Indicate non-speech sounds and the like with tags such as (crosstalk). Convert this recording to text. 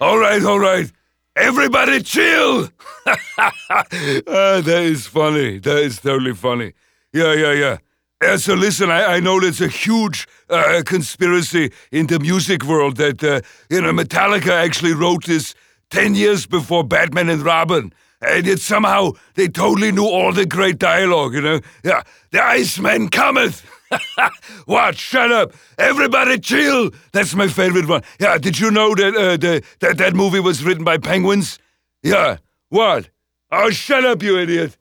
All right, all right. Everybody chill. uh, (laughs) that is funny. That is totally funny. Yeah, yeah, yeah. Yeah, so listen, I, I know there's a huge uh, conspiracy in the music world that, uh, you know, Metallica actually wrote this 10 years before Batman and Robin. And yet somehow they totally knew all the great dialogue, you know? Yeah, the Iceman cometh. (laughs) (laughs) what? Shut up. Everybody chill. That's my favorite one. Yeah, did you know that, uh, the, that that movie was written by penguins? Yeah. What? Oh, shut up, you idiot.